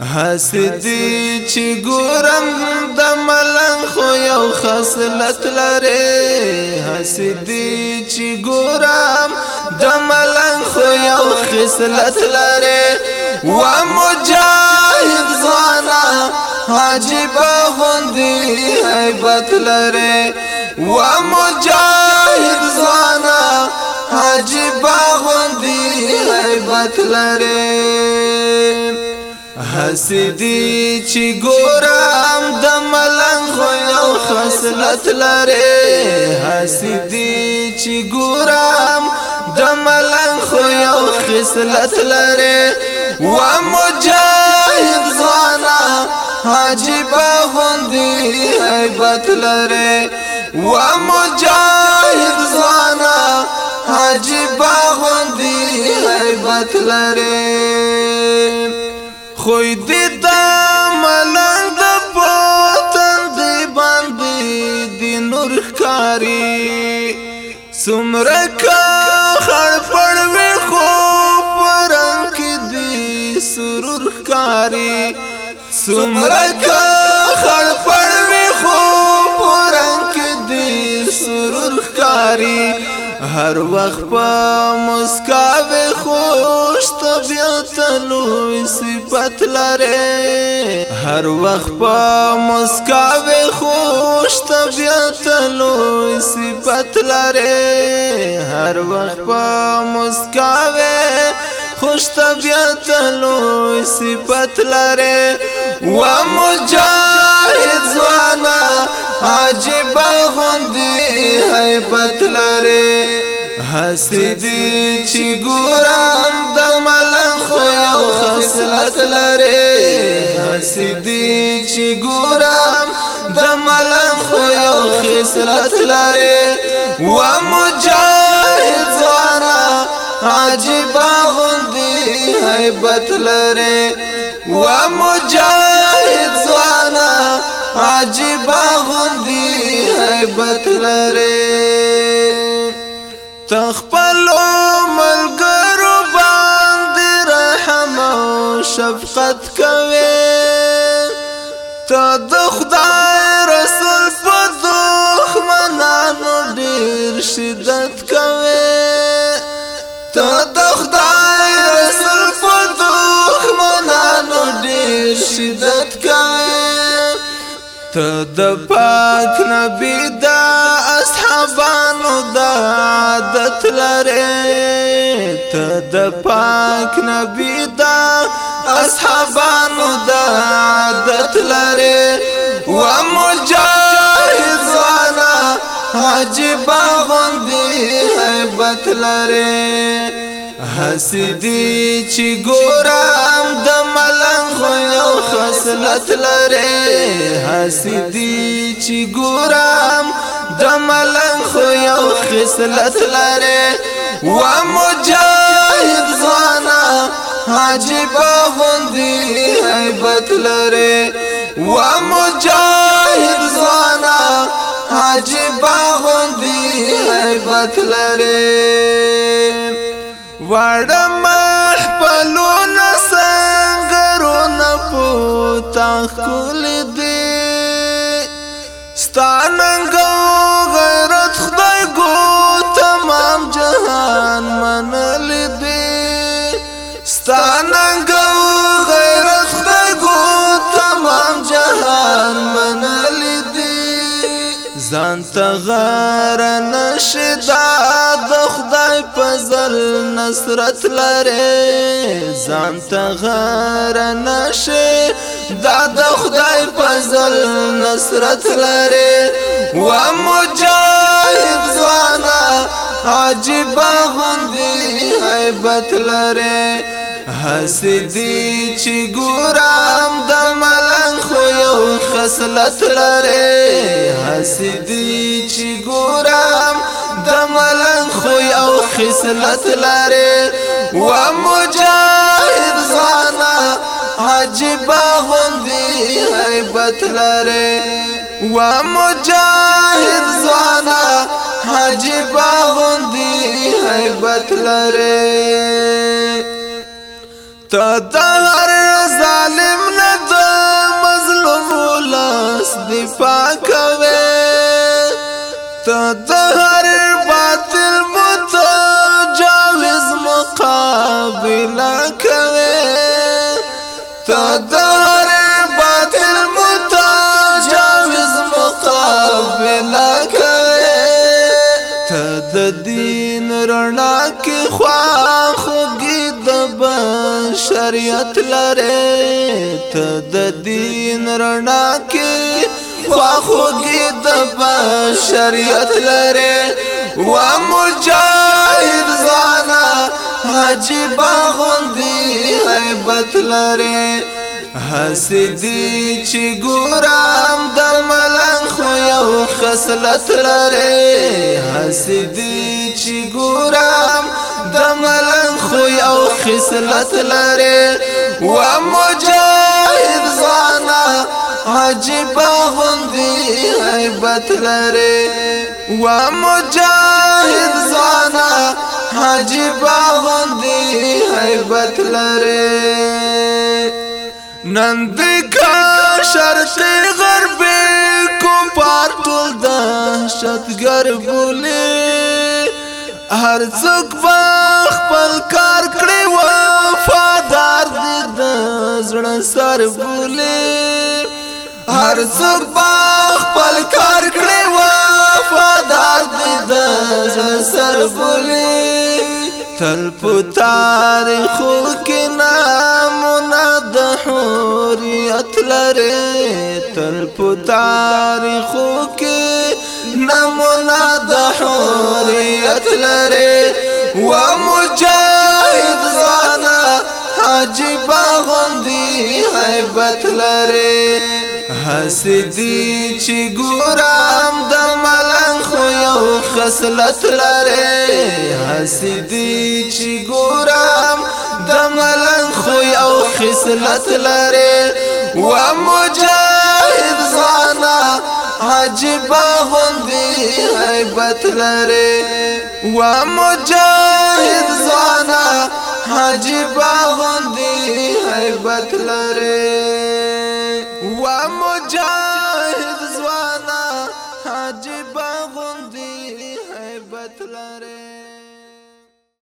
حسدی چې ګورم د ملنګ خو یو خصلت لري حسدی چې ګورم د ملنګ خو یو خصلت لري و مجاهد زانا عجیب غوندي هیبت لري و مجاهد زانا عجیب غوندي هیبت لري حسدی چې ګورم د ملنګ خو یو خصلت لري حسدی چې ګورم د ملنګ خو یو خصلت لري و مجاهد زانا حاجی باغوندی حیبت لري و مجاهد زانا حاجی باغوندی حیبت لري خوی دی دا ملنگ دا پوتن دی باندی دی نور کاری سمرکا خڑ پڑوی خوب رنگ دی سرور کاری سمرکا خڑ پڑوی خوب رنگ دی سرور کاری هر وخت په مسکا به خوش طبیعت لور نسبت لري هر وخت په مسکاوي خوش طبيعت لو نسبت لري هر وخت په مسکاوي خوش طبيعت لو نسبت لري و مجاهد زوانا عجيب غندي هيبت لري هستی دی چې ګورم د ملخ یو خصلت لري هستی دی چې ګورم د ملخ یو خصلت لري و مجاهد زانا عجیب غندی هیبت لري و مجاهد زانا عجیب غندی هیبت لري تخپلو ملګرو باندې رحم او شفقت کوي ته د خدای رسول په دښمنانو ډیر شدت کوي ته د خدای رسول په دښمنانو ډیر شدت کوي ته د پاک نبی د اصحابانو قدرت لري ته د پاک نبی دا اصحابانو دا عادت لري و مجاهد وانا عجيب غندي هيبت لري حسدي چې ګورم د ملنګ خو یو خصلت لري حسدي چې ګورم د خصلت لري و مجاهد زانا عجیب غوندي هیبت لري و مجاهد زانا عجیب غوندي هیبت لري وړه مخبلونه سنگرونه پوتا خل دي ستاننګ ځان ته غر نشدا د خدای فضل نصرت لره ځان ته غر نشه دا د خدای فضل نصرت لره و مجاهد ځوانا عجيب غندي هيبت لره حسدي چې ګورم د مل خصلت لري حسدي چې ګورم د ملنګ خو او خصلت لري و مجاهد زانا عجيب غندي هيبت لري و مجاهد زانا عجيب غندي هيبت لري تدهر ظالم پاکوي ته د هر باطل متجاوز مقابله کوي ته د هر باطل متجاوز مقابله کوي ته د دین رڼا کې خوا خوږي د بشریت لره ته د دین رڼا کې خواخوږي د بشریت لري و مجاهد زانا حاجی باغوندي هیبت لري حسدی چې ګورم د ملنګ خو یو خصلت لري حسدی چې ګورم د ملنګ خو یو خصلت لري و مجاهد زانا حاجی باغوندي غیبت لري و مجاهد زانا حاجی باغوندی غیبت لري نن د شرط غرب کوم پارتول د شتګر بولی هر څوک خپل کار کړی وفادار دي د زړه سر بولی هر څوک خپل کار کړي وفادار دي د سر بولي تل پتار خو کې نامونه د حریت لري تل پتار خو کې نامونه د حریت لري و مجاهد زانا حاجی باغوندی حیبت لري حسدی چې ګورم د ملنګ خو یو خصلت لري حسدی چې ګورم د ملنګ خو یو خصلت لري و مجاهد زانا عجیب غوندي غیبت لري و مجاهد زانا عجیب غوندي غیبت لري